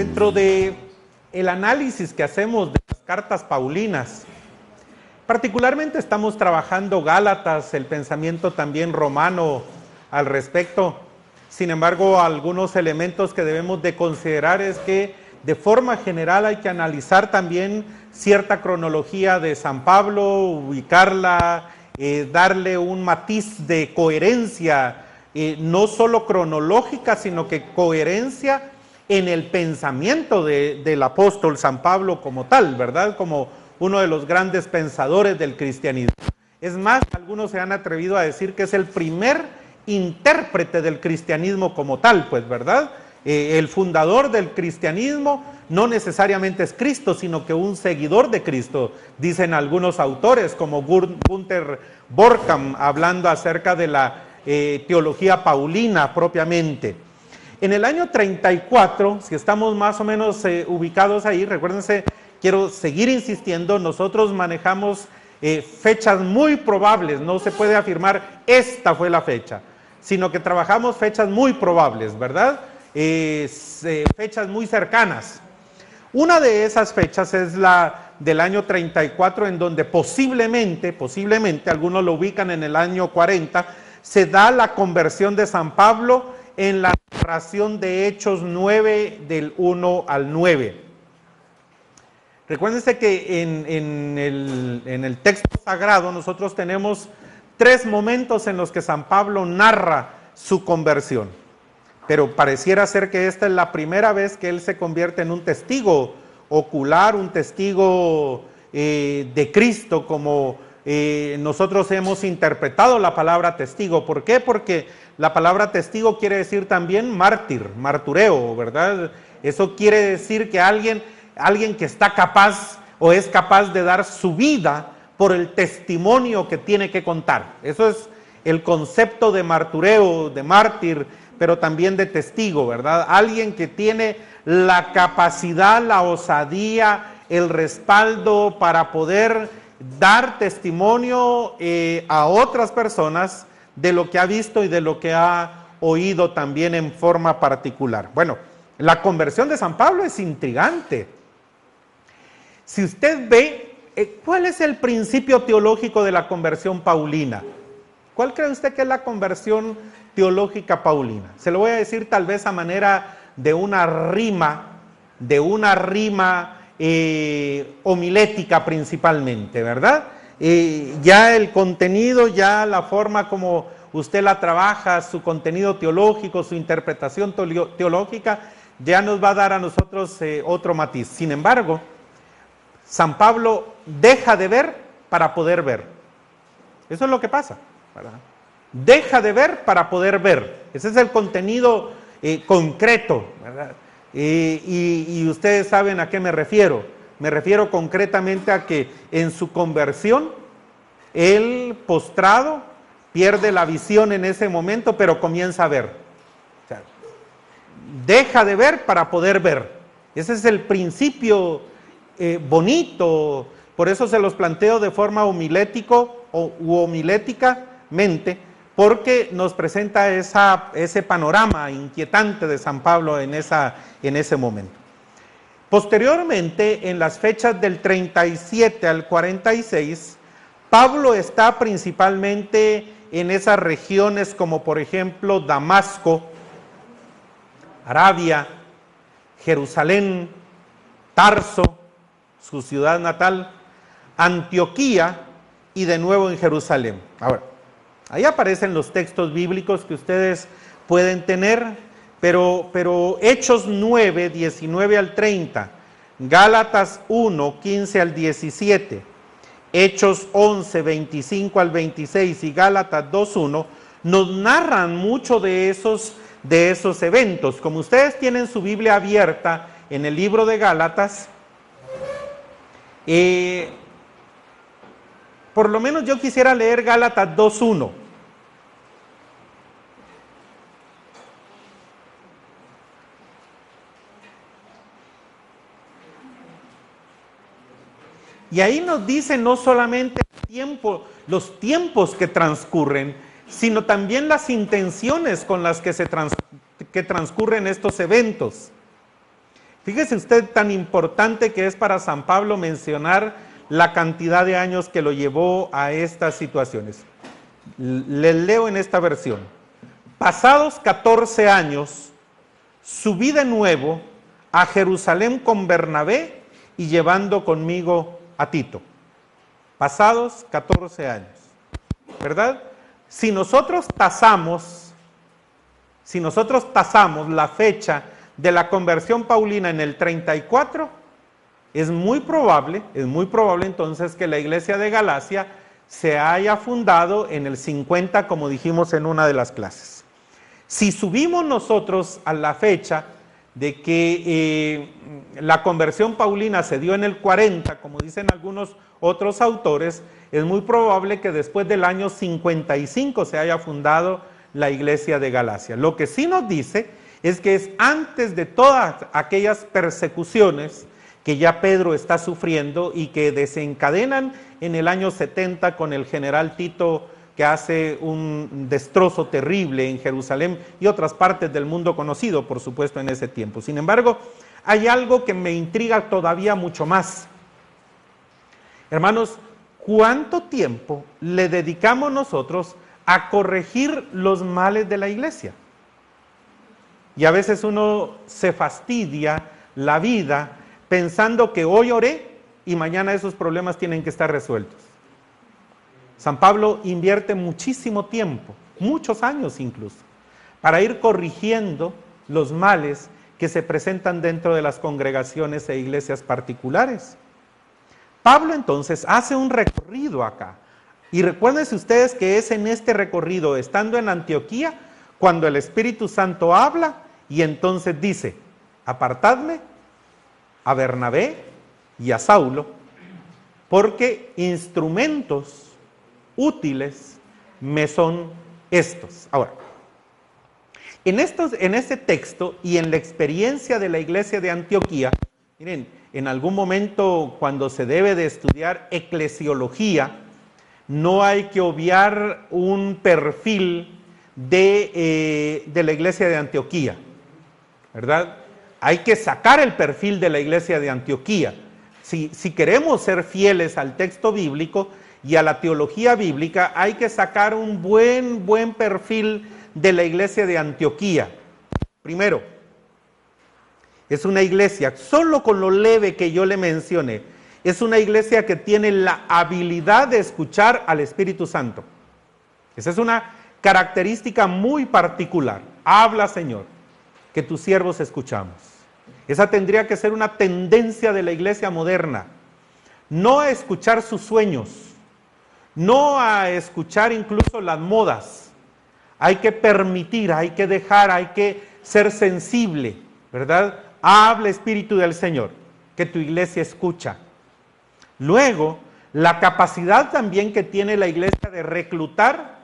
Dentro de el análisis que hacemos de las cartas paulinas, particularmente estamos trabajando Gálatas, el pensamiento también romano al respecto. Sin embargo, algunos elementos que debemos de considerar es que de forma general hay que analizar también cierta cronología de San Pablo, ubicarla, eh, darle un matiz de coherencia, eh, no solo cronológica, sino que coherencia en el pensamiento del apóstol San Pablo como tal, ¿verdad? Como uno de los grandes pensadores del cristianismo. Es más, algunos se han atrevido a decir que es el primer intérprete del cristianismo como tal, pues, ¿verdad? Eh, el fundador del cristianismo no necesariamente es Cristo, sino que un seguidor de Cristo, dicen algunos autores, como Gunther Borkham, hablando acerca de la eh, teología paulina propiamente. En el año 34, si estamos más o menos eh, ubicados ahí, recuérdense, quiero seguir insistiendo, nosotros manejamos eh, fechas muy probables, no se puede afirmar esta fue la fecha, sino que trabajamos fechas muy probables, ¿verdad? Eh, fechas muy cercanas. Una de esas fechas es la del año 34, en donde posiblemente, posiblemente, algunos lo ubican en el año 40, se da la conversión de San Pablo en la narración de Hechos 9 del 1 al 9. Recuérdense que en, el, en el texto sagrado nosotros tenemos tres momentos en los que San Pablo narra su conversión. Pero pareciera ser que esta es la primera vez que él se convierte en un testigo ocular, un testigo eh, de Cristo, como eh, nosotros hemos interpretado la palabra testigo. ¿Por qué? Porque la palabra testigo quiere decir también mártir, martureo, ¿verdad? Eso quiere decir que alguien, alguien que está capaz o es capaz de dar su vida por el testimonio que tiene que contar. Eso es el concepto de martureo, de mártir, pero también de testigo, ¿verdad? Alguien que tiene la capacidad, la osadía, el respaldo para poder dar testimonio eh, a otras personas de lo que ha visto y de lo que ha oído también en forma particular. Bueno, la conversión de San Pablo es intrigante. Si usted ve, eh, ¿cuál es el principio teológico de la conversión paulina? ¿Cuál cree usted que es la conversión teológica paulina? Se lo voy a decir tal vez a manera de una rima, de una rima eh, homilética principalmente, ¿verdad? Ya el contenido, ya la forma como usted la trabaja, su contenido teológico, su interpretación teológica, ya nos va a dar a nosotros eh, otro matiz. Sin embargo, San Pablo deja de ver para poder ver. Eso es lo que pasa. Deja de ver para poder ver. Ese es el contenido eh, concreto. y ustedes saben a qué me refiero. Me refiero concretamente a que en su conversión, él postrado pierde la visión en ese momento, pero comienza a ver. deja de ver para poder ver. Ese es el principio eh, bonito. Por eso se los planteo de forma homilético o, u homiléticamente, porque nos presenta esa, ese panorama inquietante de San Pablo en, esa, en ese momento. Posteriormente, en las fechas del 37 al 46, Pablo está principalmente en esas regiones como por ejemplo Damasco, Arabia, Jerusalén, Tarso, su ciudad natal, Antioquía y de nuevo en Jerusalén. Ahora, ahí aparecen los textos bíblicos que ustedes pueden tener pero, pero Hechos 9, 19 al 30, Gálatas 1, 15 al 17, Hechos 11, 25 al 26 y Gálatas 2, 1, nos narran mucho de esos, de esos eventos. Como ustedes tienen su Biblia abierta en el libro de Gálatas, eh, por lo menos yo quisiera leer Gálatas 2.1. Y ahí nos dice no solamente tiempo, los tiempos que transcurren, sino también las intenciones con las que, se que transcurren estos eventos. Fíjese usted tan importante que es para San Pablo mencionar la cantidad de años que lo llevó a estas situaciones. Les leo en esta versión. Pasados 14 años, subí de nuevo a Jerusalén con Bernabé y llevando conmigo a Tito. Pasados 14 años. ¿Verdad? Si nosotros tasamos, si nosotros tasamos la fecha de la conversión paulina en el 34, es muy probable, es muy probable entonces que la iglesia de Galacia se haya fundado en el 50, como dijimos en una de las clases. Si subimos nosotros a la fecha de que eh, la conversión paulina se dio en el 40, como dicen algunos otros autores, es muy probable que después del año 55 se haya fundado la iglesia de Galacia. Lo que sí nos dice es que es antes de todas aquellas persecuciones que ya Pedro está sufriendo y que desencadenan en el año 70 con el general Tito que hace un destrozo terrible en Jerusalén y otras partes del mundo conocido, por supuesto, en ese tiempo. Sin embargo, hay algo que me intriga todavía mucho más. Hermanos, ¿cuánto tiempo le dedicamos nosotros a corregir los males de la iglesia? Y a veces uno se fastidia la vida pensando que hoy oré y mañana esos problemas tienen que estar resueltos. San Pablo invierte muchísimo tiempo, muchos años incluso, para ir corrigiendo los males que se presentan dentro de las congregaciones e iglesias particulares. Pablo entonces hace un recorrido acá. Y recuérdense ustedes que es en este recorrido, estando en Antioquía, cuando el Espíritu Santo habla y entonces dice, apartadme a Bernabé y a Saulo, porque instrumentos útiles me son estos. Ahora, en, estos, en este texto y en la experiencia de la iglesia de Antioquía, miren, en algún momento cuando se debe de estudiar eclesiología, no hay que obviar un perfil eh, de, la iglesia de Antioquía, ¿verdad? Hay que sacar el perfil de la iglesia de Antioquía. Si, si queremos ser fieles al texto bíblico y a la teología bíblica, hay que sacar un buen, buen perfil de la iglesia de Antioquía. Primero, es una iglesia, solo con lo leve que yo le mencioné, es una iglesia que tiene la habilidad de escuchar al Espíritu Santo. Esa es una característica muy particular. Habla, Señor, que tus siervos escuchamos. Esa tendría que ser una tendencia de la iglesia moderna. No escuchar sus sueños, no a escuchar incluso las modas. Hay que permitir, hay que dejar, hay que ser sensible, ¿verdad? Habla Espíritu del Señor, que tu iglesia escucha. Luego, la capacidad también que tiene la iglesia de reclutar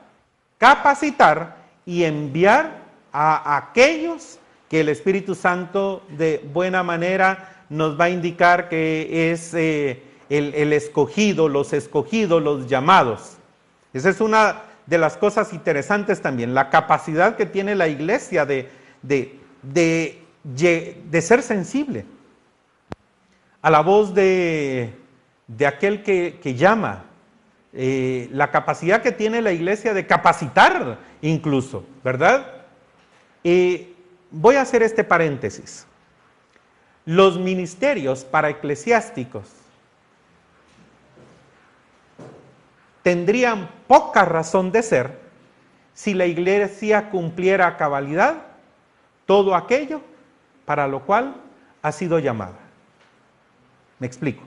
capacitar y enviar a aquellos que el Espíritu Santo de buena manera nos va a indicar que es eh, el, escogido, los escogidos, los llamados. Esa es una de las cosas interesantes también, la capacidad que tiene la iglesia de, de, de, ser sensible a la voz de, aquel que, que llama, eh, la capacidad que tiene la iglesia de capacitar incluso, ¿verdad? Voy a hacer este paréntesis. Los ministerios para eclesiásticos tendrían poca razón de ser si la iglesia cumpliera a cabalidad todo aquello para lo cual ha sido llamada. Me explico.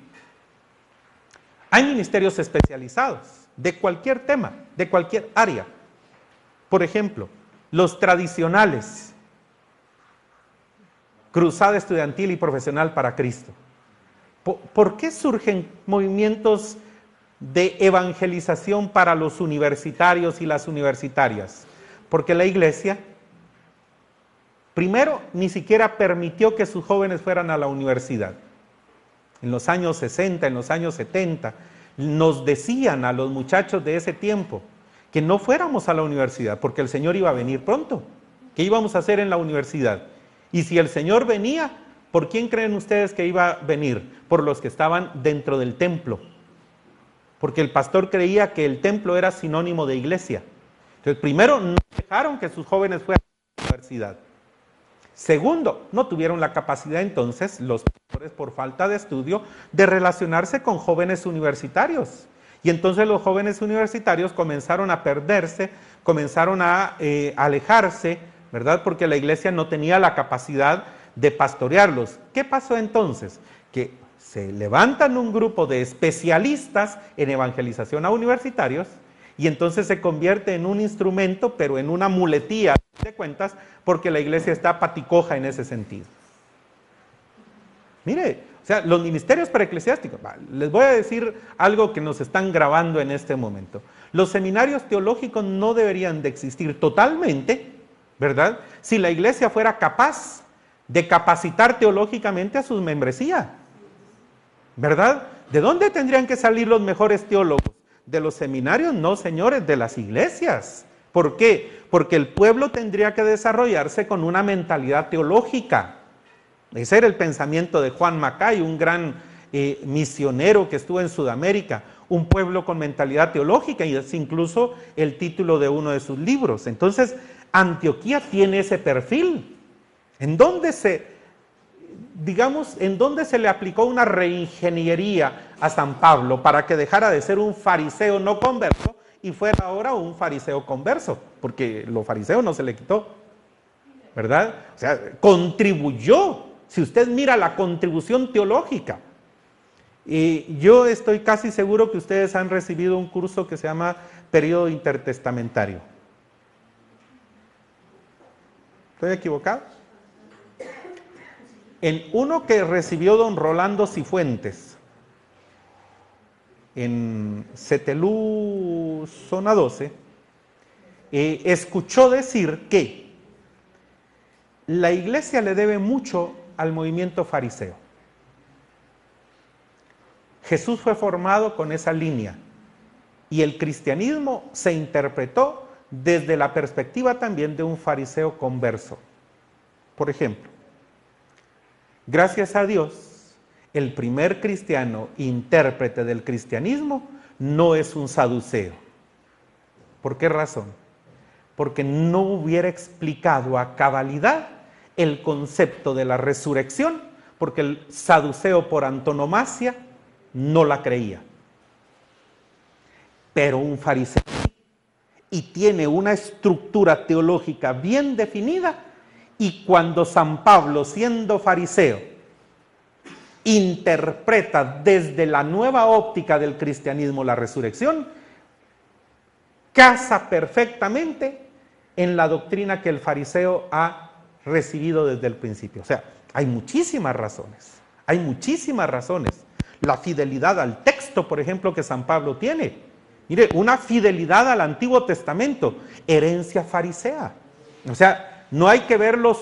Hay ministerios especializados de cualquier tema, de cualquier área. Por ejemplo, los tradicionales, Cruzada Estudiantil y Profesional para Cristo. ¿Por qué surgen movimientos de evangelización para los universitarios y las universitarias? Porque la iglesia, primero, ni siquiera permitió que sus jóvenes fueran a la universidad en los años 60, en los años 70, nos decían a los muchachos de ese tiempo que no fuéramos a la universidad, porque el Señor iba a venir pronto. ¿Qué íbamos a hacer en la universidad? Y si el Señor venía, ¿Por quién creen ustedes que iba a venir? Por los que estaban dentro del templo. Porque el pastor creía que el templo era sinónimo de iglesia. Entonces, primero, no dejaron que sus jóvenes fueran a la universidad. Segundo, no tuvieron la capacidad entonces, los pastores por falta de estudio, de relacionarse con jóvenes universitarios. Y entonces los jóvenes universitarios comenzaron a perderse, comenzaron a eh, alejarse, ¿verdad? Porque la iglesia no tenía la capacidad de pastorearlos. ¿Qué pasó entonces? Que se levantan un grupo de especialistas en evangelización a universitarios y entonces se convierte en un instrumento, pero en una muletía de cuentas, porque la iglesia está paticoja en ese sentido. Mire, o sea, los ministerios para eclesiásticos, les voy a decir algo que nos están grabando en este momento. Los seminarios teológicos no deberían de existir totalmente, ¿verdad? Si la iglesia fuera capaz de capacitar teológicamente a sus membresía, ¿verdad? ¿De dónde tendrían que salir los mejores teólogos? De los seminarios, no, señores, de las iglesias. ¿Por qué? Porque el pueblo tendría que desarrollarse con una mentalidad teológica. Ese era el pensamiento de Juan Macay, un gran eh, misionero que estuvo en Sudamérica, un pueblo con mentalidad teológica, y es incluso el título de uno de sus libros. Entonces, Antioquía tiene ese perfil. ¿En dónde se, digamos, en dónde se le aplicó una reingeniería a San Pablo para que dejara de ser un fariseo no converso y fuera ahora un fariseo converso? Porque lo fariseo no se le quitó, ¿verdad? O sea, contribuyó si usted mira la contribución teológica, y yo estoy casi seguro que ustedes han recibido un curso que se llama Periodo Intertestamentario. ¿Estoy equivocado? En uno que recibió don Rolando Cifuentes, en Cetelú, zona 12, eh, escuchó decir que la iglesia le debe mucho al movimiento fariseo. Jesús fue formado con esa línea y el cristianismo se interpretó desde la perspectiva también de un fariseo converso. Por ejemplo, gracias a Dios, el primer cristiano intérprete del cristianismo no es un saduceo. ¿Por qué razón? Porque no hubiera explicado a cabalidad el concepto de la resurrección, porque el saduceo por antonomasia no la creía. Pero un fariseo y tiene una estructura teológica bien definida y cuando San Pablo, siendo fariseo, interpreta desde la nueva óptica del cristianismo la resurrección, casa perfectamente en la doctrina que el fariseo ha recibido desde el principio. O sea, hay muchísimas razones, hay muchísimas razones. La fidelidad al texto, por ejemplo, que San Pablo tiene. Mire, una fidelidad al Antiguo Testamento, herencia farisea. O sea, no hay que verlos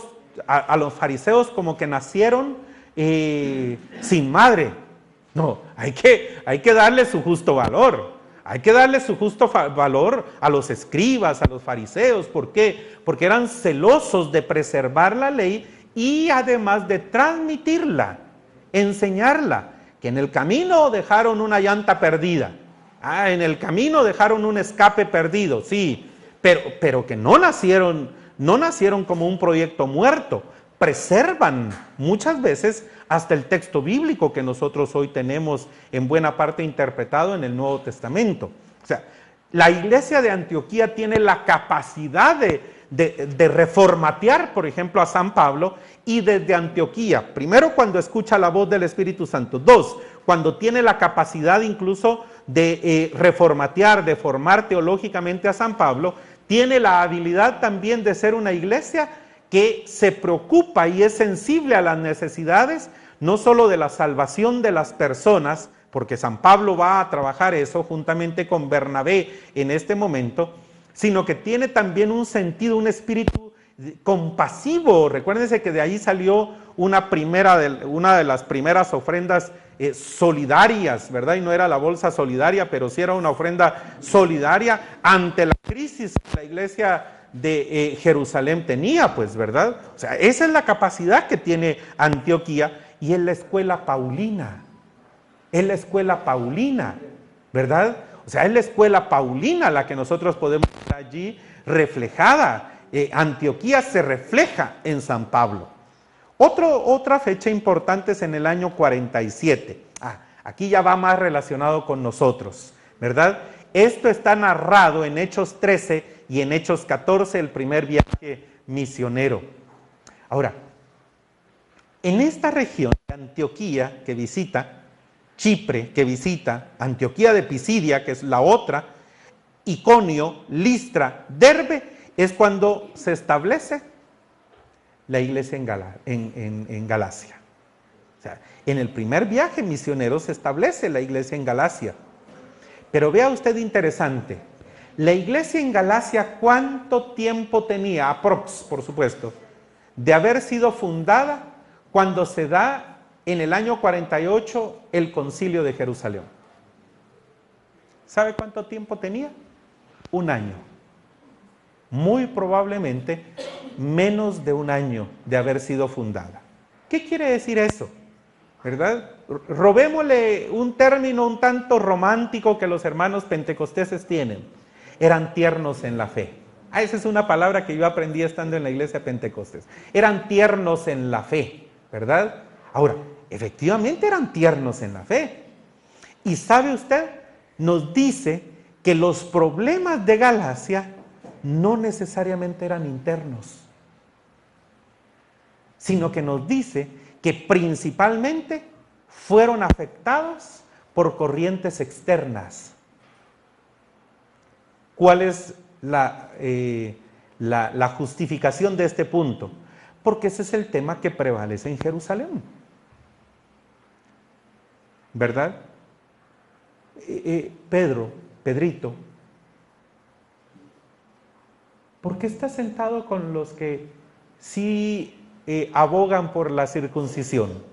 a, los fariseos como que nacieron eh, sin madre. No, hay que, hay que darle su justo valor. Hay que darle su justo valor a los escribas, a los fariseos. ¿Por qué? Porque eran celosos de preservar la ley y además de transmitirla, enseñarla. Que en el camino dejaron una llanta perdida. Ah, en el camino dejaron un escape perdido, sí. Pero, pero que no nacieron, no nacieron como un proyecto muerto. Preservan muchas veces hasta el texto bíblico que nosotros hoy tenemos en buena parte interpretado en el Nuevo Testamento. O sea, la iglesia de Antioquía tiene la capacidad de, reformatear, por ejemplo, a San Pablo y desde Antioquía, primero cuando escucha la voz del Espíritu Santo, dos, cuando tiene la capacidad incluso de eh, reformatear, de formar teológicamente a San Pablo, tiene la habilidad también de ser una iglesia que se preocupa y es sensible a las necesidades no solo de la salvación de las personas, porque San Pablo va a trabajar eso juntamente con Bernabé en este momento, sino que tiene también un sentido, un espíritu compasivo. Recuérdense que de ahí salió una, primera de, una de las primeras ofrendas eh, solidarias, ¿verdad? Y no era la bolsa solidaria, pero sí era una ofrenda solidaria ante la crisis que la iglesia de eh, Jerusalén tenía, pues, ¿verdad? O sea, esa es la capacidad que tiene Antioquía y es la escuela paulina. Es la escuela paulina, ¿verdad? O sea, es la escuela paulina la que nosotros podemos ver allí reflejada. Eh, Antioquía se refleja en San Pablo. Otra fecha importante es en el año 47. Ah, aquí ya va más relacionado con nosotros, ¿verdad? Esto está narrado en Hechos 13 y en Hechos 14, el primer viaje misionero. Ahora, en esta región de Antioquía que visita, Chipre que visita, Antioquía de Pisidia, que es la otra, Iconio, Listra, Derbe, es cuando se establece la iglesia en, Galacia. O sea, en el primer viaje misionero se establece la iglesia en Galacia. Pero vea usted interesante, la iglesia en Galacia, ¿cuánto tiempo tenía? Aprox, por supuesto, de haber sido fundada cuando se da en el año 48 el concilio de Jerusalén. ¿Sabe cuánto tiempo tenía? Un año. Muy probablemente menos de un año de haber sido fundada. ¿Qué quiere decir eso? ¿verdad? Robémosle un término un tanto romántico que los hermanos pentecosteses tienen. Eran tiernos en la fe. Ah, esa es una palabra que yo aprendí estando en la iglesia pentecostés. Eran tiernos en la fe, ¿verdad? Ahora, efectivamente eran tiernos en la fe. Y sabe usted, nos dice que los problemas de Galacia no necesariamente eran internos, sino que nos dice que principalmente fueron afectados por corrientes externas. ¿Cuál es eh, la, la, justificación de este punto? Porque ese es el tema que prevalece en Jerusalén. ¿Verdad? Eh, eh, Pedro, Pedrito, ¿por qué está sentado con los que sí eh, abogan por la circuncisión?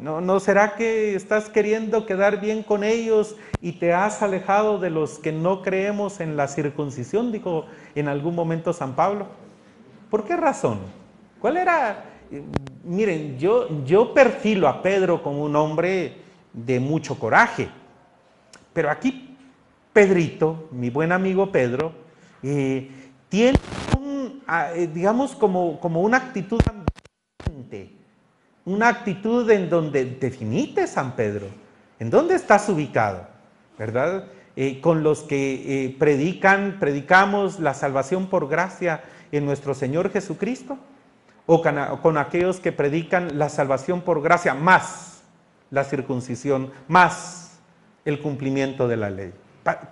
¿No, ¿No será que estás queriendo quedar bien con ellos y te has alejado de los que no creemos en la circuncisión? Dijo en algún momento San Pablo. ¿Por qué razón? ¿Cuál era? Miren, yo, yo perfilo a Pedro como un hombre de mucho coraje, pero aquí Pedrito, mi buen amigo Pedro, eh, tiene eh, digamos, como, como una actitud ambiente, una actitud en donde definite San Pedro, en dónde estás ubicado, ¿verdad? Eh, con los que eh, predican, predicamos la salvación por gracia en nuestro Señor Jesucristo, o con aquellos que predican la salvación por gracia más la circuncisión, más el cumplimiento de la ley.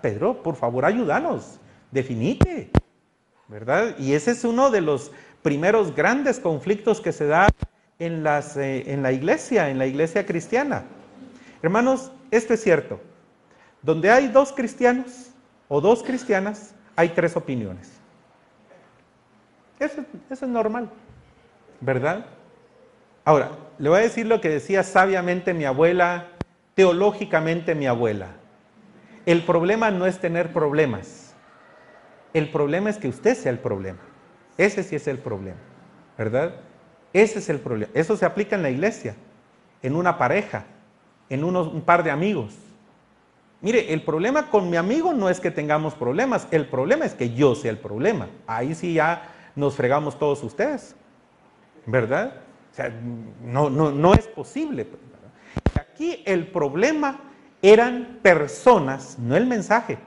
Pedro, por favor, ayúdanos, definite. ¿Verdad? Y ese es uno de los primeros grandes conflictos que se da en, las, eh, en la iglesia, en la iglesia cristiana. Hermanos, esto es cierto. Donde hay dos cristianos o dos cristianas, hay tres opiniones. Eso, eso es normal, ¿verdad? Ahora, le voy a decir lo que decía sabiamente mi abuela, teológicamente mi abuela. El problema no es tener problemas. El problema es que usted sea el problema. Ese sí es el problema, ¿verdad? Ese es el problema. Eso se aplica en la iglesia, en una pareja, en un par de amigos. Mire, el problema con mi amigo no es que tengamos problemas, el problema es que yo sea el problema. Ahí sí ya nos fregamos todos ustedes, ¿verdad? O sea, no, no, no es posible. Aquí el problema eran personas, no el mensaje,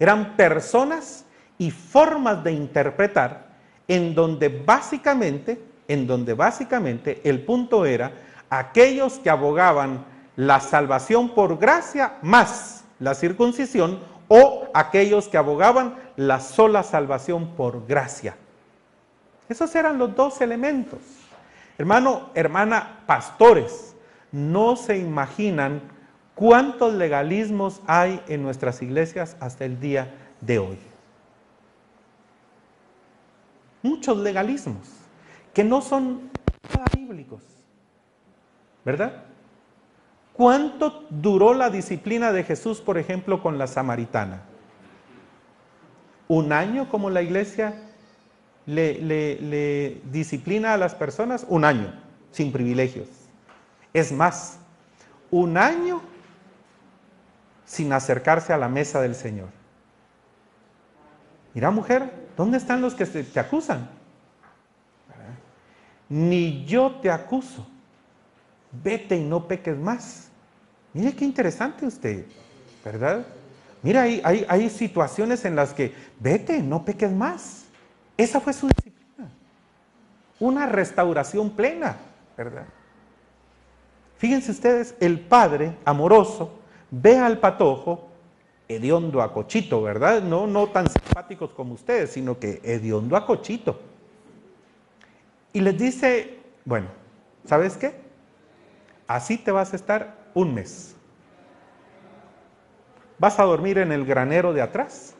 eran personas y formas de interpretar en donde básicamente, en donde básicamente el punto era aquellos que abogaban la salvación por gracia más la circuncisión o aquellos que abogaban la sola salvación por gracia. Esos eran los dos elementos. Hermano, hermana, pastores, no se imaginan cuántos legalismos hay en nuestras iglesias hasta el día de hoy muchos legalismos que no son bíblicos. ¿Verdad? ¿Cuánto duró la disciplina de Jesús, por ejemplo, con la samaritana? ¿Un año como la iglesia le, le disciplina a las personas? Un año, sin privilegios. Es más, un año sin acercarse a la mesa del Señor. Mira mujer, ¿dónde están los que te acusan? Ni yo te acuso. Vete y no peques más. Mire qué interesante usted, ¿verdad? Mira, hay, hay, situaciones en las que vete, no peques más. Esa fue su disciplina. Una restauración plena, ¿verdad? Fíjense ustedes, el padre amoroso ve al patojo hediondo a cochito, ¿verdad? No, no tan simpáticos como ustedes, sino que hediondo a cochito. Y les dice, bueno, ¿sabes qué? Así te vas a estar un mes. Vas a dormir en el granero de atrás.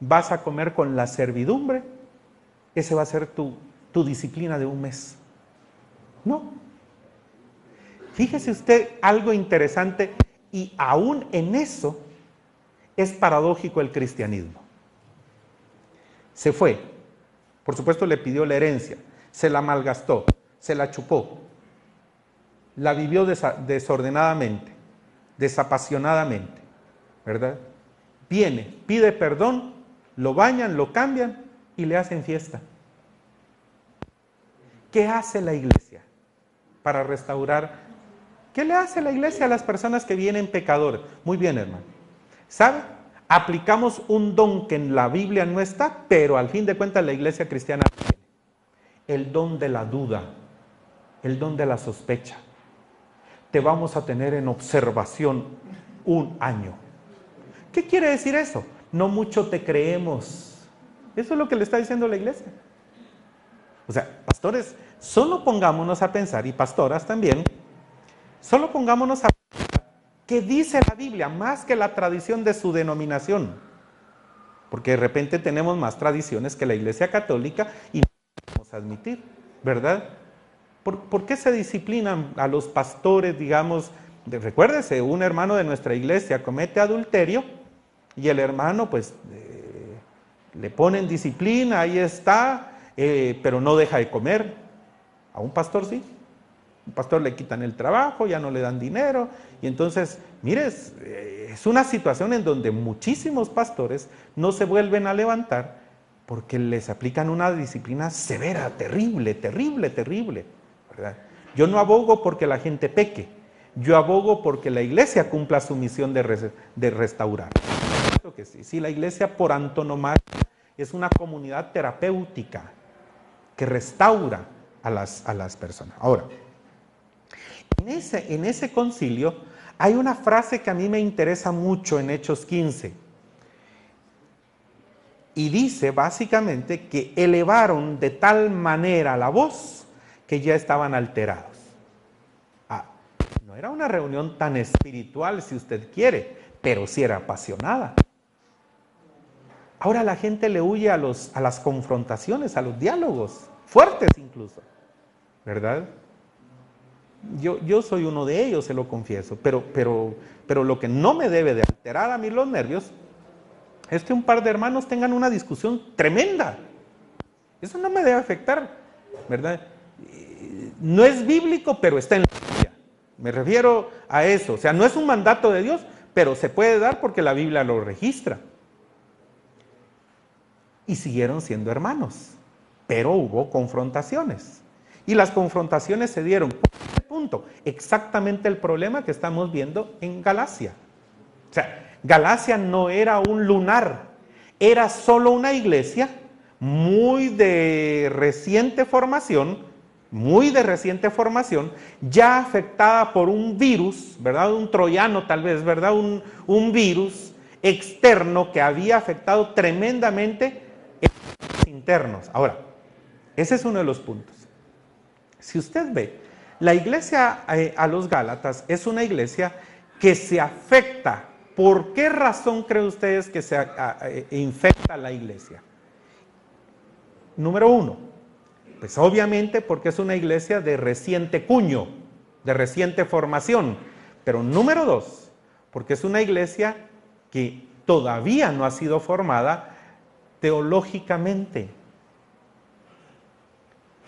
Vas a comer con la servidumbre. Ese va a ser tu, tu disciplina de un mes. No, Fíjese usted algo interesante y aún en eso es paradójico el cristianismo. Se fue, por supuesto le pidió la herencia, se la malgastó, se la chupó, la vivió desordenadamente, desapasionadamente, ¿verdad? Viene, pide perdón, lo bañan, lo cambian y le hacen fiesta. ¿Qué hace la iglesia para restaurar ¿Qué le hace la iglesia a las personas que vienen pecadores? Muy bien, hermano. ¿Sabe? Aplicamos un don que en la Biblia no está, pero al fin de cuentas la iglesia cristiana tiene. El don de la duda, el don de la sospecha. Te vamos a tener en observación un año. ¿Qué quiere decir eso? No mucho te creemos. Eso es lo que le está diciendo la iglesia. O sea, pastores, solo pongámonos a pensar, y pastoras también, Solo pongámonos a qué dice la Biblia más que la tradición de su denominación. Porque de repente tenemos más tradiciones que la Iglesia Católica y no podemos admitir, ¿verdad? ¿Por, qué se disciplinan a los pastores, digamos? recuérdese, un hermano de nuestra iglesia comete adulterio y el hermano pues eh, le pone en disciplina, ahí está, eh, pero no deja de comer. A un pastor sí, pastor le quitan el trabajo, ya no le dan dinero. Y entonces, mire, es una situación en donde muchísimos pastores no se vuelven a levantar porque les aplican una disciplina severa, terrible, terrible, terrible. Yo no abogo porque la gente peque, yo abogo porque la iglesia cumpla su misión de, de restaurar. Que sí, sí, la iglesia por antonomasia es una comunidad terapéutica que restaura a las, a las personas. Ahora, en ese, concilio hay una frase que a mí me interesa mucho en Hechos 15. Y dice básicamente que elevaron de tal manera la voz que ya estaban alterados. Ah, no era una reunión tan espiritual si usted quiere, pero sí era apasionada. Ahora la gente le huye a, a las confrontaciones, a los diálogos, fuertes incluso, ¿verdad? Yo, soy uno de ellos, se lo confieso, pero, pero, pero lo que no me debe de alterar a mí los nervios es que un par de hermanos tengan una discusión tremenda. Eso no me debe afectar, ¿verdad? No es bíblico, pero está en la Biblia. Me refiero a eso. O sea, no es un mandato de Dios, pero se puede dar porque la Biblia lo registra. Y siguieron siendo hermanos, pero hubo confrontaciones. Y las confrontaciones se dieron Exactamente el problema que estamos viendo en Galacia. O sea, Galacia no era un lunar, era solo una iglesia muy de reciente formación, muy de reciente formación, ya afectada por un virus, ¿verdad? Un troyano tal vez, ¿verdad? Un, un virus externo que había afectado tremendamente los internos. Ahora, ese es uno de los puntos. Si usted ve la iglesia eh, a los Gálatas es una iglesia que se afecta. ¿Por qué razón creen ustedes que se eh, infecta la iglesia? Número uno, pues obviamente porque es una iglesia de reciente cuño, de reciente formación. Pero número dos, porque es una iglesia que todavía no ha sido formada teológicamente.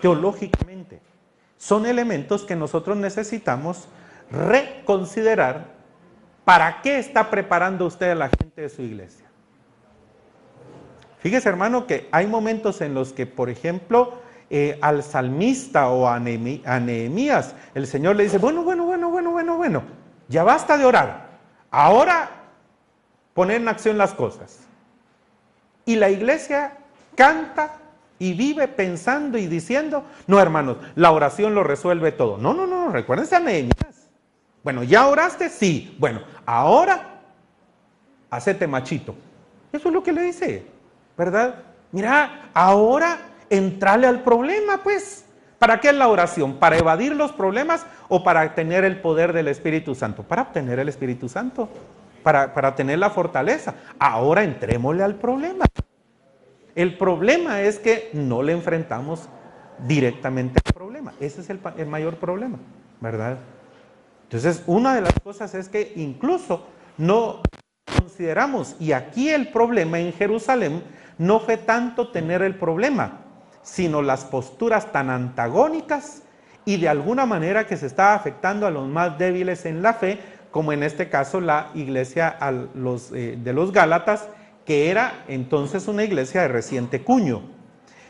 Teológicamente. Son elementos que nosotros necesitamos reconsiderar para qué está preparando usted a la gente de su iglesia. Fíjese hermano que hay momentos en los que, por ejemplo, eh, al salmista o a, Nehemías, el Señor le dice, bueno, bueno, bueno, bueno, bueno, bueno, ya basta de orar. Ahora poner en acción las cosas. Y la iglesia canta y vive pensando y diciendo, no hermanos, la oración lo resuelve todo. No, no, no, recuérdense a Nehemías. Bueno, ¿ya oraste? Sí. Bueno, ahora, hacete machito. Eso es lo que le dice, ¿verdad? Mira, ahora entrale al problema, pues. ¿Para qué es la oración? ¿Para evadir los problemas o para tener el poder del Espíritu Santo? Para obtener el Espíritu Santo, para, para tener la fortaleza. Ahora entrémosle al problema. El problema es que no le enfrentamos directamente al problema. Ese es el, mayor problema, ¿verdad? Entonces, una de las cosas es que incluso no consideramos, y aquí el problema en Jerusalén no fue tanto tener el problema, sino las posturas tan antagónicas y de alguna manera que se estaba afectando a los más débiles en la fe, como en este caso la iglesia eh, de los Gálatas, que era entonces una iglesia de reciente cuño.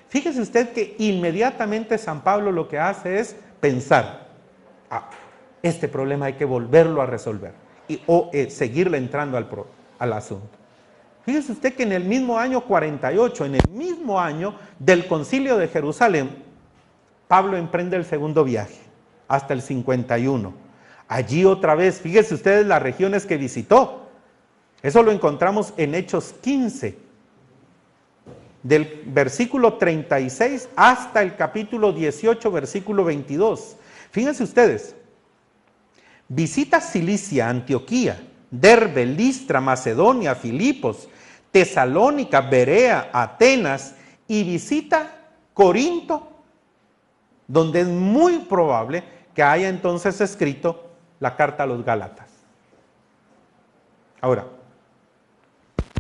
Fíjese usted que inmediatamente San Pablo lo que hace es pensar, ah, este problema hay que volverlo a resolver y, o eh, seguirle entrando al, al asunto. Fíjese usted que en el mismo año 48, en el mismo año del concilio de Jerusalén, Pablo emprende el segundo viaje, hasta el 51. Allí otra vez, fíjese ustedes las regiones que visitó. Eso lo encontramos en Hechos 15, del versículo 36 hasta el capítulo 18, versículo 22. Fíjense ustedes, visita Cilicia, Antioquía, Derbe, Listra, Macedonia, Filipos, Tesalónica, Berea, Atenas y visita Corinto, donde es muy probable que haya entonces escrito la carta a los Gálatas. Ahora,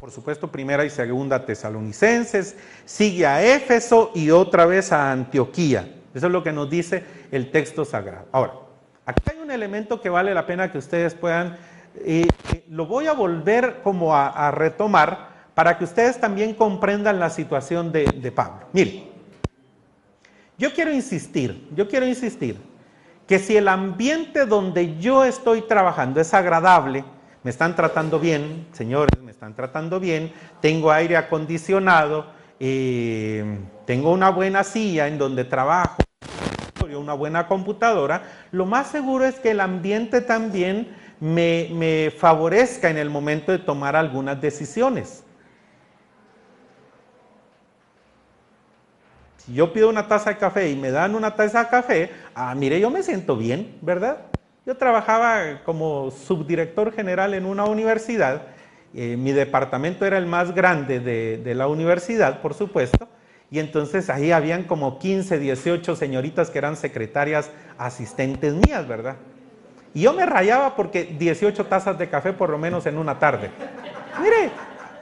por supuesto, primera y segunda tesalonicenses, sigue a Éfeso y otra vez a Antioquía. Eso es lo que nos dice el texto sagrado. Ahora, aquí hay un elemento que vale la pena que ustedes puedan, y eh, lo voy a volver como a retomar, para que ustedes también comprendan la situación de, Pablo. Mire, yo quiero insistir, yo quiero insistir que si el ambiente donde yo estoy trabajando es agradable, me están tratando bien, señores, me están tratando bien, tengo aire acondicionado, tengo una buena silla en donde trabajo, una buena computadora, lo más seguro es que el ambiente también me, me favorezca en el momento de tomar algunas decisiones. Si yo pido una taza de café y me dan una taza de café, ah, mire, yo me siento bien, ¿verdad? Yo trabajaba como subdirector general en una universidad, eh, mi departamento era el más grande de, de la universidad, por supuesto, y entonces ahí habían como 15, 18 señoritas que eran secretarias asistentes mías, ¿verdad? Y yo me rayaba porque 18 tazas de café por lo menos en una tarde. Mire,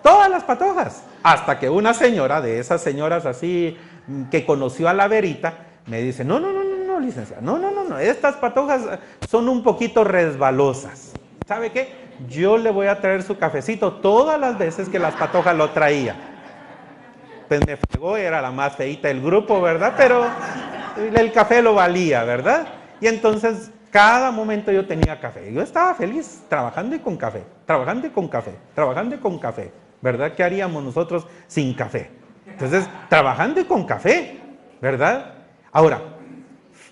todas las patojas. Hasta que una señora de esas señoras así que conoció a la verita, me dice, no, no, no, no, no, licenciado, no, no, no, no, estas patojas son un poquito resbalosas. ¿Sabe qué? Yo le voy a traer su cafecito todas las veces que las patojas lo traía. Pues me fregó, era la más feita del grupo, ¿verdad? Pero el café lo valía, ¿verdad? Y entonces cada momento yo tenía café. Yo estaba feliz trabajando y con café, trabajando y con café, trabajando y con café. ¿Verdad? ¿Qué haríamos nosotros sin café? Entonces, trabajando y con café, ¿verdad? Ahora,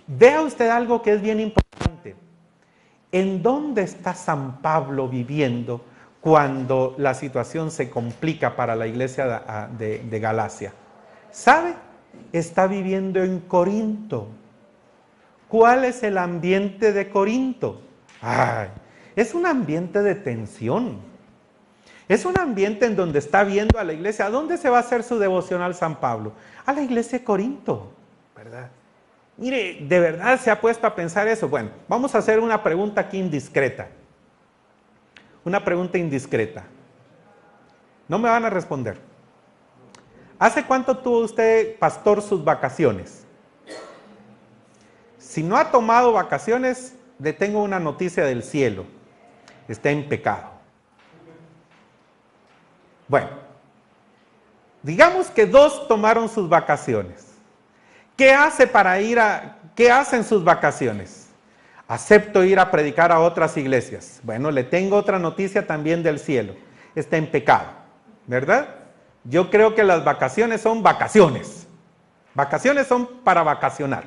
vea usted algo que es bien importante. ¿En dónde está San Pablo viviendo cuando la situación se complica para la iglesia de, Galacia? ¿Sabe? Está viviendo en Corinto. ¿Cuál es el ambiente de Corinto? Ay, es un ambiente de tensión. Es un ambiente en donde está viendo a la iglesia. ¿A dónde se va a hacer su devocional San Pablo? A la iglesia de Corinto, ¿verdad? Mire, ¿de verdad se ha puesto a pensar eso? Bueno, vamos a hacer una pregunta aquí indiscreta. Una pregunta indiscreta. No me van a responder. ¿Hace cuánto tuvo usted, pastor, sus vacaciones? Si no ha tomado vacaciones, le tengo una noticia del cielo. Está en pecado. Bueno, digamos que dos tomaron sus vacaciones. ¿Qué hace para ir a, qué hacen sus vacaciones? Acepto ir a predicar a otras iglesias. Bueno, le tengo otra noticia también del cielo. Está en pecado, ¿verdad? Yo creo que las vacaciones son vacaciones. Vacaciones son para vacacionar.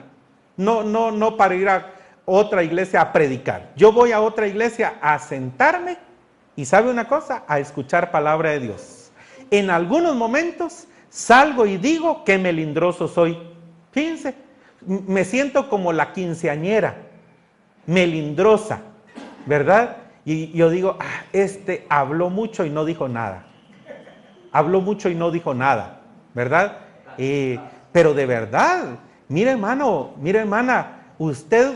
No, no, no para ir a otra iglesia a predicar. Yo voy a otra iglesia a sentarme y sabe una cosa, a escuchar palabra de Dios. En algunos momentos salgo y digo qué melindroso soy. Fíjense, me siento como la quinceañera, melindrosa, ¿verdad? Y yo digo, ah, este habló mucho y no dijo nada. Habló mucho y no dijo nada, ¿verdad? Eh, pero de verdad, mire hermano, mire hermana, usted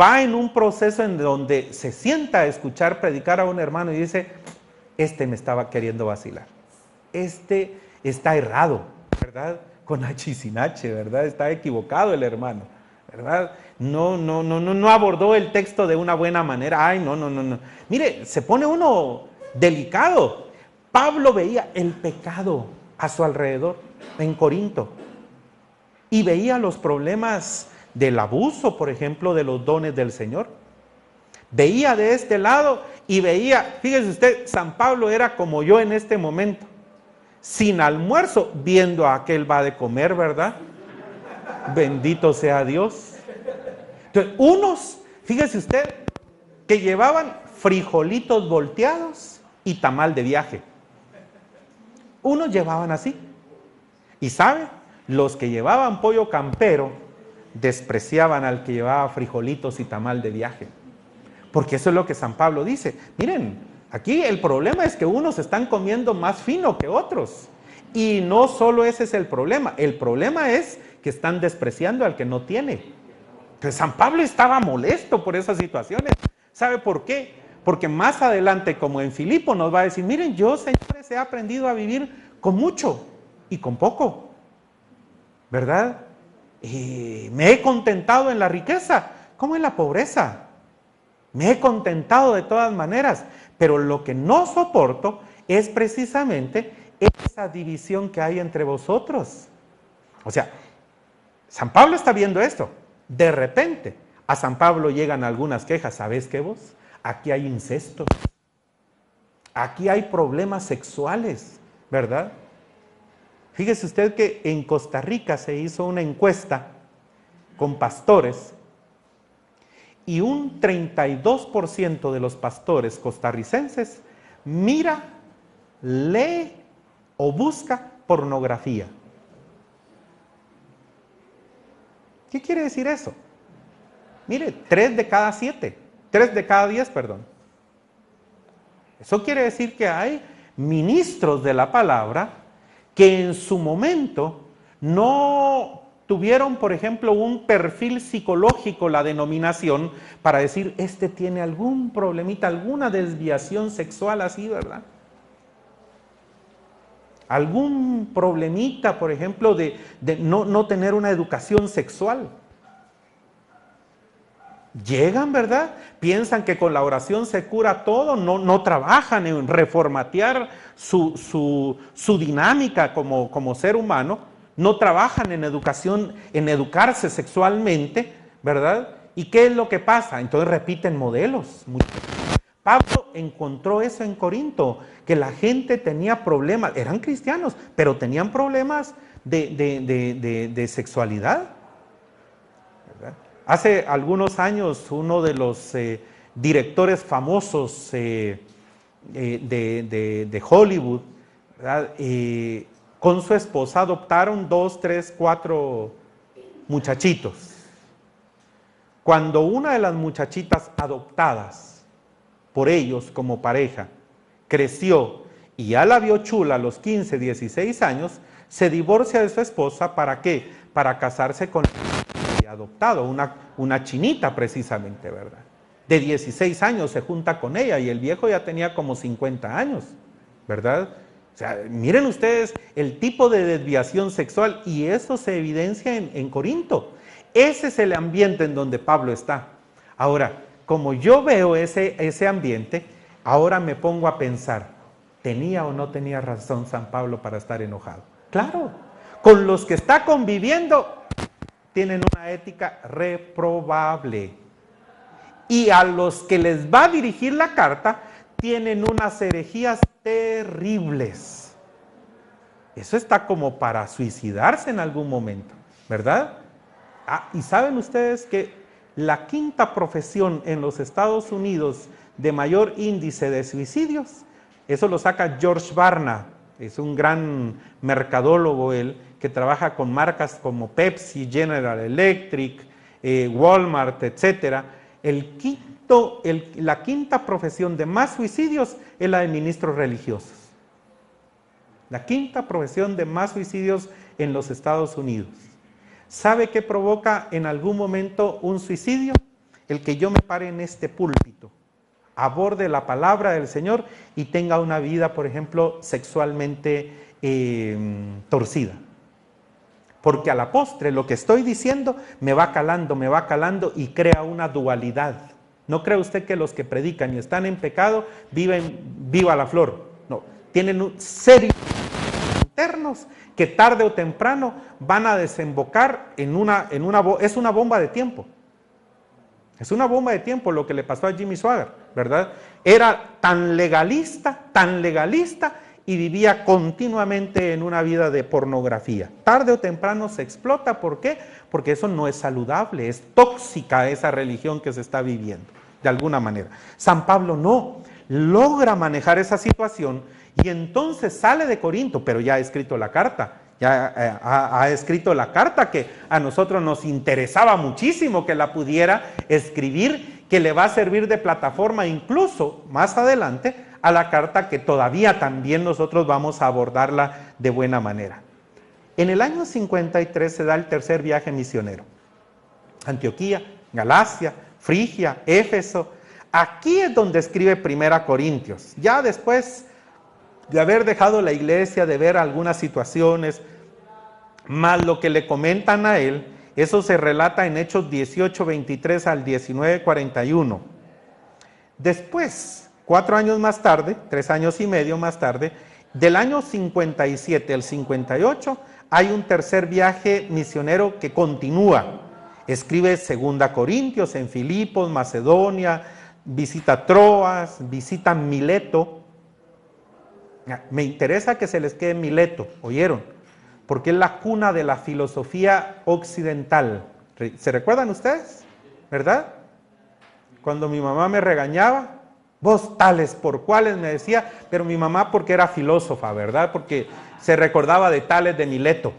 va en un proceso en donde se sienta a escuchar predicar a un hermano y dice, este me estaba queriendo vacilar, este está errado, ¿verdad? Con H y sin H, ¿verdad? Está equivocado el hermano, ¿verdad? No, no, no, no, no abordó el texto de una buena manera. Ay, no, no, no, no. Mire, se pone uno delicado. Pablo veía el pecado a su alrededor en Corinto y veía los problemas del abuso, por ejemplo, de los dones del Señor. Veía de este lado y veía, fíjese usted, San Pablo era como yo en este momento, sin almuerzo, viendo a aquel va de comer, ¿verdad? Bendito sea Dios. Entonces, unos, fíjese usted, que llevaban frijolitos volteados y tamal de viaje. Unos llevaban así. Y sabe, los que llevaban pollo campero despreciaban al que llevaba frijolitos y tamal de viaje. Porque eso es lo que San Pablo dice. Miren, aquí el problema es que unos están comiendo más fino que otros. Y no solo ese es el problema, el problema es que están despreciando al que no tiene. Entonces San Pablo estaba molesto por esas situaciones. ¿Sabe por qué? Porque más adelante, como en Filipo, nos va a decir, miren, yo, señores, he aprendido a vivir con mucho y con poco. ¿Verdad? Y me he contentado en la riqueza, como en la pobreza. Me he contentado de todas maneras, pero lo que no soporto es precisamente esa división que hay entre vosotros. O sea, San Pablo está viendo esto. De repente, a San Pablo llegan algunas quejas. ¿Sabes qué vos? Aquí hay incesto. Aquí hay problemas sexuales, ¿verdad? Fíjese usted que en Costa Rica se hizo una encuesta con pastores y un 32% de los pastores costarricenses mira, lee o busca pornografía. ¿Qué quiere decir eso? Mire, 3 de cada 7, 3 de cada 10, perdón. Eso quiere decir que hay ministros de la palabra que en su momento no tuvieron, por ejemplo, un perfil psicológico, la denominación, para decir, este tiene algún problemita, alguna desviación sexual así, ¿verdad? Algún problemita, por ejemplo, de, no, no tener una educación sexual. Llegan, ¿verdad? Piensan que con la oración se cura todo, no, no trabajan en reformatear su, su, dinámica como, como, ser humano, no trabajan en educación, en educarse sexualmente, ¿verdad? ¿Y qué es lo que pasa? Entonces repiten modelos. Pablo encontró eso en Corinto, que la gente tenía problemas, eran cristianos, pero tenían problemas de, de, de sexualidad. Hace algunos años uno de los eh, directores famosos eh, eh, de, Hollywood, con su esposa adoptaron dos, tres, cuatro muchachitos. Cuando una de las muchachitas adoptadas por ellos como pareja creció y ya la vio chula a los 15, 16 años, se divorcia de su esposa, ¿para qué? Para casarse con adoptado, una, una chinita precisamente, ¿verdad? De 16 años se junta con ella y el viejo ya tenía como 50 años, ¿verdad? O sea, miren ustedes el tipo de desviación sexual y eso se evidencia en, en Corinto. Ese es el ambiente en donde Pablo está. Ahora, como yo veo ese, ese ambiente, ahora me pongo a pensar, ¿tenía o no tenía razón San Pablo para estar enojado? Claro, con los que está conviviendo tienen una ética reprobable. Y a los que les va a dirigir la carta tienen unas herejías terribles. Eso está como para suicidarse en algún momento, ¿verdad? Ah, y saben ustedes que la quinta profesión en los Estados Unidos de mayor índice de suicidios, eso lo saca George Barna, es un gran mercadólogo él, que trabaja con marcas como Pepsi, General Electric, eh, Walmart, etc. El la quinta profesión de más suicidios es la de ministros religiosos. La quinta profesión de más suicidios en los Estados Unidos. ¿Sabe qué provoca en algún momento un suicidio? El que yo me pare en este púlpito, aborde la palabra del Señor y tenga una vida, por ejemplo, sexualmente em, torcida. Porque a la postre lo que estoy diciendo me va calando, me va calando y crea una dualidad. ¿No cree usted que los que predican y están en pecado viven viva la flor? No, tienen un serio internos que tarde o temprano van a desembocar en una, en una, es una bomba de tiempo. Es una bomba de tiempo lo que le pasó a Jimmy Swagger, ¿verdad? Era tan legalista, tan legalista y vivía continuamente en una vida de pornografía. Tarde o temprano se explota, ¿por qué? Porque eso no es saludable, es tóxica esa religión que se está viviendo, de alguna manera. San Pablo no, logra manejar esa situación y entonces sale de Corinto, pero ya ha escrito la carta, ya eh, ha, escrito la carta que a nosotros nos interesaba muchísimo que la pudiera escribir, que le va a servir de plataforma incluso más adelante a la carta que todavía también nosotros vamos a abordarla de buena manera. En el año 53 se da el tercer viaje misionero. Antioquía, Galacia, Frigia, Éfeso. Aquí es donde escribe Primera Corintios. Ya después de haber dejado la iglesia, de ver algunas situaciones, más lo que le comentan a él, eso se relata en Hechos 18, 23 al 19, 41. Después, cuatro años más tarde, tres años y medio más tarde, del año 57 al 58, hay un tercer viaje misionero que continúa. Escribe Segunda Corintios en Filipos, Macedonia, visita Troas, visita Mileto, me interesa que se les quede Mileto, ¿oyeron? Porque es la cuna de la filosofía occidental. ¿Se recuerdan ustedes? ¿Verdad? Cuando mi mamá me regañaba, vos tales por cuáles me decía, pero mi mamá porque era filósofa, ¿verdad? Porque se recordaba de tales de Mileto,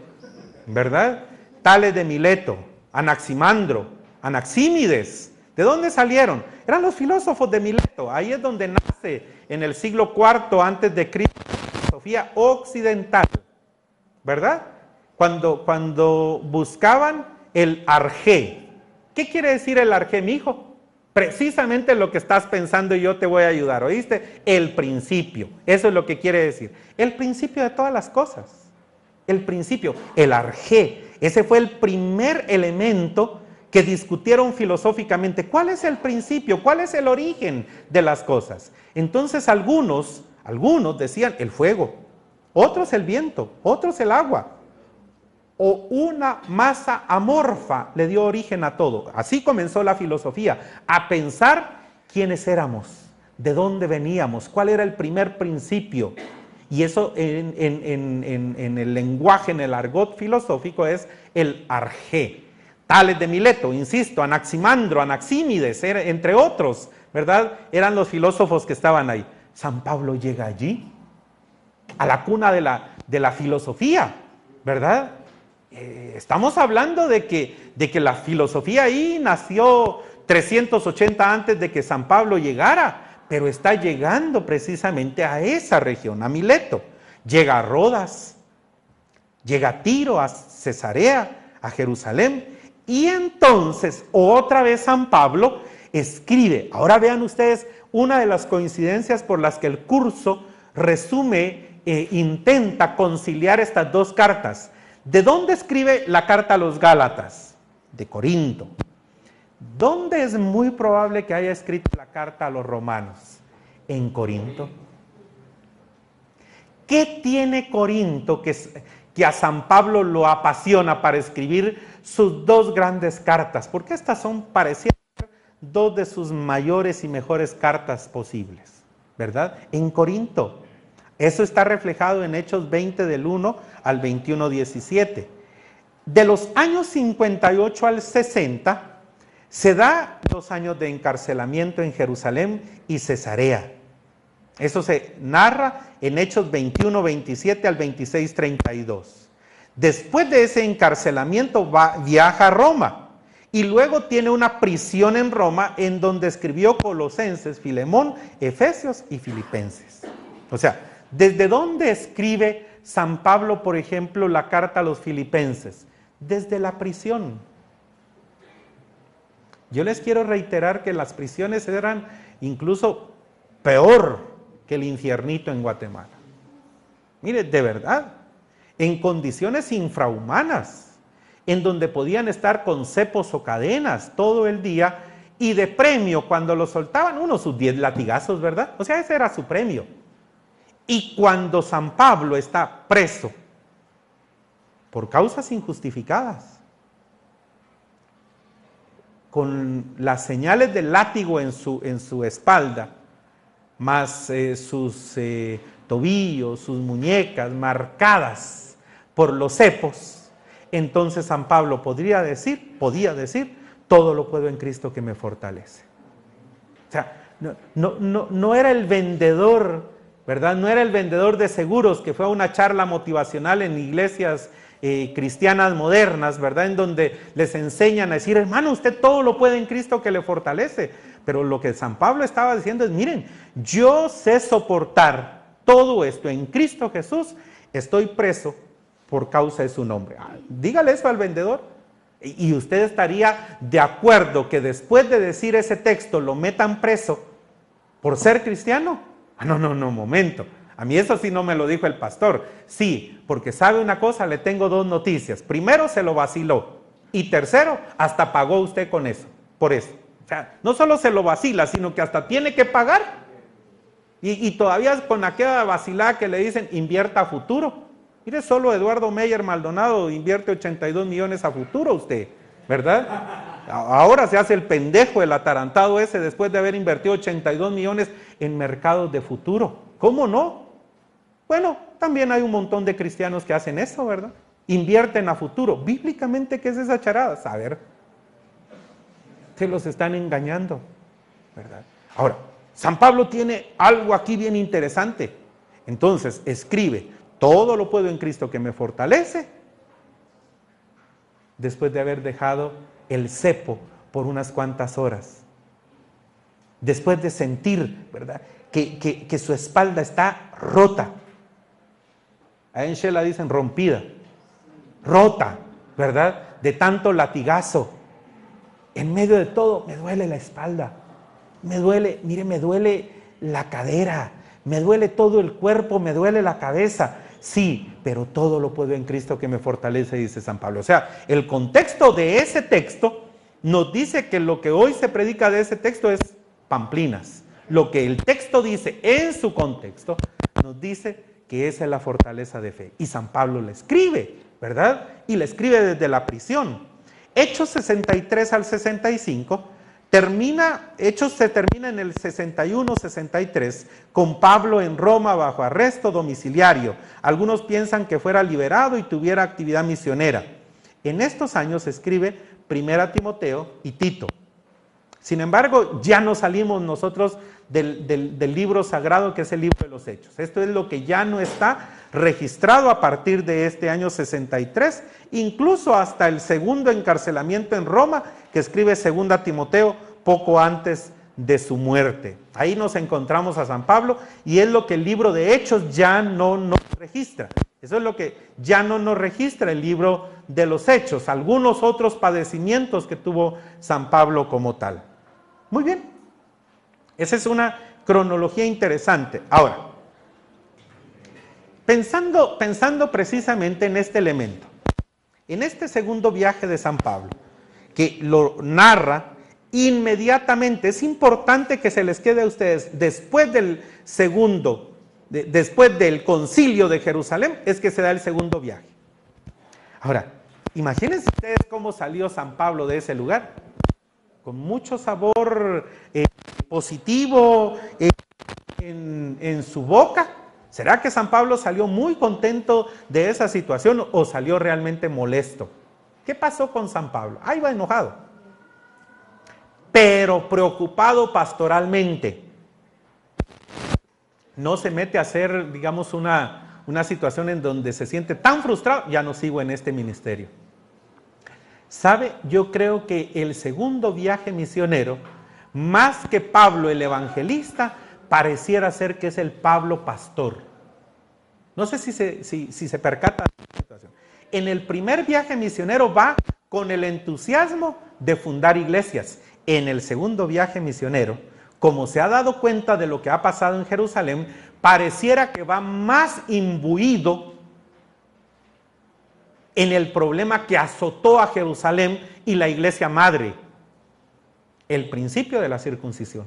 ¿verdad? Tales de Mileto, Anaximandro, Anaxímides. ¿De dónde salieron? Eran los filósofos de Mileto. Ahí es donde nace en el siglo IV antes de Cristo la filosofía occidental, ¿verdad? Cuando, cuando buscaban el arjé. ¿Qué quiere decir el arjé, mi hijo? Precisamente lo que estás pensando y yo te voy a ayudar, ¿oíste? El principio. Eso es lo que quiere decir. El principio de todas las cosas. El principio, el arjé. Ese fue el primer elemento que discutieron filosóficamente cuál es el principio, cuál es el origen de las cosas. Entonces algunos, algunos decían el fuego, otros el viento, otros el agua, o una masa amorfa le dio origen a todo. Así comenzó la filosofía, a pensar quiénes éramos, de dónde veníamos, cuál era el primer principio. Y eso en, el lenguaje, en el argot filosófico es el arjé Tales de Mileto, insisto, Anaximandro, Anaxímides, entre otros, ¿verdad? Eran los filósofos que estaban ahí. San Pablo llega allí, a la cuna de la, de la filosofía, ¿verdad? Eh, estamos hablando de que, de que la filosofía ahí nació 380 antes de que San Pablo llegara, pero está llegando precisamente a esa región, a Mileto. Llega a Rodas, llega a Tiro, a Cesarea, a Jerusalén, y entonces, otra vez San Pablo escribe, ahora vean ustedes una de las coincidencias por las que el curso resume eh, intenta conciliar estas dos cartas. ¿De dónde escribe la carta a los Gálatas? De Corinto. ¿Dónde es muy probable que haya escrito la carta a los romanos? En Corinto. ¿Qué tiene Corinto que, a San Pablo lo apasiona para escribir sus dos grandes cartas? Porque estas son, parecían dos de sus mayores y mejores cartas posibles, ¿verdad? En Corinto. Eso está reflejado en Hechos 20 del 1 al 21, 17. De los años 58 al 60 se da dos años de encarcelamiento en Jerusalén y Cesarea. Eso se narra en Hechos 21, 27 al 26, 32. Después de ese encarcelamiento viaja a Roma y luego tiene una prisión en Roma en donde escribió Colosenses, Filemón, Efesios y Filipenses. O sea, ¿Desde dónde escribe San Pablo, por ejemplo, la carta a los filipenses? Desde la prisión. Yo les quiero reiterar que las prisiones eran incluso peor que el infiernito en Guatemala. Mire, de verdad, en condiciones infrahumanas, en donde podían estar con cepos o cadenas todo el día y de premio cuando lo soltaban uno sus diez latigazos, ¿verdad? O sea, ese era su premio. Y cuando San Pablo está preso por causas injustificadas, con las señales del látigo en su, en su espalda, más eh, sus eh, tobillos, sus muñecas marcadas por los cepos, entonces San Pablo podría decir, podía decir, todo lo puedo en Cristo que me fortalece. O sea, no, no, no, no era el vendedor ¿verdad? No era el vendedor de seguros que fue a una charla motivacional en iglesias eh, cristianas modernas, ¿verdad? En donde les enseñan a decir, hermano, usted todo lo puede en Cristo que le fortalece. Pero lo que San Pablo estaba diciendo es, miren, yo sé soportar todo esto en Cristo Jesús, estoy preso por causa de su nombre. Ah, dígale eso al vendedor. Y usted estaría de acuerdo que después de decir ese texto lo metan preso por ser cristiano. Ah, no, no, no, momento. A mí eso sí no me lo dijo el pastor. Sí, porque sabe una cosa, le tengo dos noticias. Primero, se lo vaciló. Y tercero, hasta pagó usted con eso. Por eso. O sea, no solo se lo vacila, sino que hasta tiene que pagar. Y, todavía con aquella vacilada que le dicen, invierta a futuro. Mire, solo Eduardo Meyer Maldonado invierte 82 millones a futuro usted, ¿verdad? Ahora se hace el pendejo, el atarantado ese, después de haber invertido 82 millones en mercados de futuro. ¿Cómo no? Bueno, también hay un montón de cristianos que hacen eso, ¿verdad? Invierten a futuro. Bíblicamente, ¿qué es esa charada? A ver, se los están engañando, ¿verdad? Ahora, San Pablo tiene algo aquí bien interesante. Entonces, escribe, todo lo puedo en Cristo que me fortalece, después de haber dejado el cepo por unas cuantas horas. Después de sentir, ¿verdad? Que, su espalda está rota. A en Shela dicen rompida, rota, ¿verdad? De tanto latigazo. En medio de todo, me duele la espalda. Me duele, mire, me duele la cadera. Me duele todo el cuerpo, me duele la cabeza. Sí, pero todo lo puedo en Cristo que me fortalece, dice San Pablo. O sea, el contexto de ese texto nos dice que lo que hoy se predica de ese texto es pamplinas. Lo que el texto dice en su contexto nos dice que esa es la fortaleza de fe. Y San Pablo le escribe, ¿verdad? Y le escribe desde la prisión. Hechos 63 al 65 Termina, Hechos se termina en el 61-63 con Pablo en Roma bajo arresto domiciliario. Algunos piensan que fuera liberado y tuviera actividad misionera. En estos años escribe Primera Timoteo y Tito. Sin embargo, ya no salimos nosotros del, libro sagrado que es el libro de los Hechos. Esto es lo que ya no está registrado a partir de este año 63, incluso hasta el segundo encarcelamiento en Roma que escribe Segunda Timoteo poco antes de su muerte. Ahí nos encontramos a San Pablo y es lo que el libro de Hechos ya no nos registra. Eso es lo que ya no nos registra el libro de los Hechos, algunos otros padecimientos que tuvo San Pablo como tal. Muy bien, esa es una cronología interesante. Ahora, pensando, pensando precisamente en este elemento, en este segundo viaje de San Pablo, que lo narra inmediatamente, es importante que se les quede a ustedes, después del segundo, después del concilio de Jerusalén, es que se da el segundo viaje. Ahora, imagínense ustedes cómo salió San Pablo de ese lugar, con mucho sabor eh, positivo eh, en su boca, ¿Será que San Pablo salió muy contento de esa situación o salió realmente molesto? ¿Qué pasó con San Pablo? Ahí va enojado, pero preocupado pastoralmente. No se mete a hacer, digamos, una, una situación en donde se siente tan frustrado, ya no sigo en este ministerio. ¿Sabe? Yo creo que el segundo viaje misionero, más que Pablo el evangelista, pareciera ser que es el Pablo pastor. No sé si se, si, se percata de la situación. En el primer viaje misionero va con el entusiasmo de fundar iglesias. En el segundo viaje misionero, como se ha dado cuenta de lo que ha pasado en Jerusalén, pareciera que va más imbuido en el problema que azotó a Jerusalén y la iglesia madre, el principio de la circuncisión.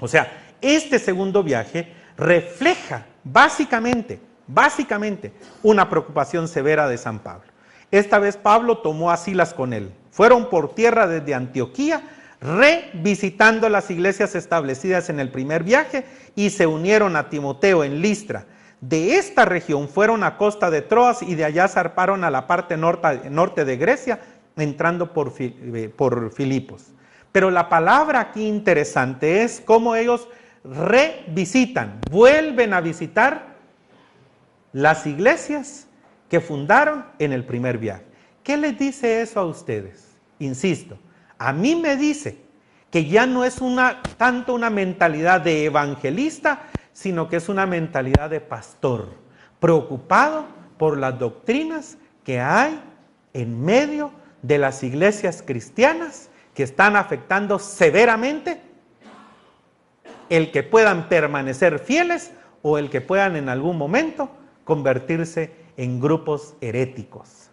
O sea, este segundo viaje refleja básicamente, básicamente, una preocupación severa de San Pablo. Esta vez Pablo tomó a Silas con él. Fueron por tierra desde Antioquía, revisitando las iglesias establecidas en el primer viaje y se unieron a Timoteo en Listra. De esta región fueron a costa de Troas y de allá zarparon a la parte norte, de Grecia, entrando por, eh, por Filipos. Pero la palabra aquí interesante es cómo ellos revisitan, vuelven a visitar las iglesias que fundaron en el primer viaje. ¿Qué les dice eso a ustedes? Insisto, a mí me dice que ya no es una, tanto una mentalidad de evangelista, sino que es una mentalidad de pastor, preocupado por las doctrinas que hay en medio de las iglesias cristianas que están afectando severamente el que puedan permanecer fieles o el que puedan en algún momento convertirse en grupos heréticos.